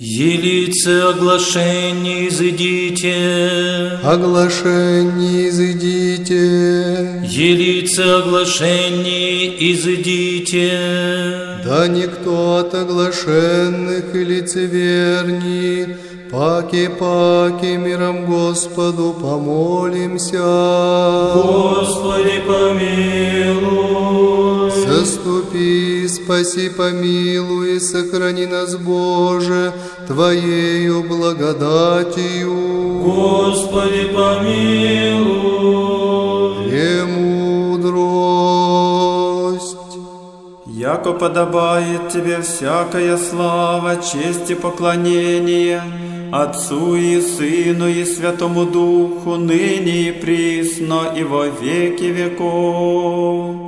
Елице оглашение изыдите, Оглашение изыдите, Елице оглашение изыдите, Да никто от оглашенных и лицеверни, Паки-паки миром Господу помолимся. Господи помилуй. Заступи, спаси, помилуй, сохрани нас, Боже, Твоею благодатью. Господи помилуй. Премудрость. Яко подобает тебе всякая слава, честь и поклонение Отцу и Сыну и Святому Духу, ныне и присно, и во веки веков.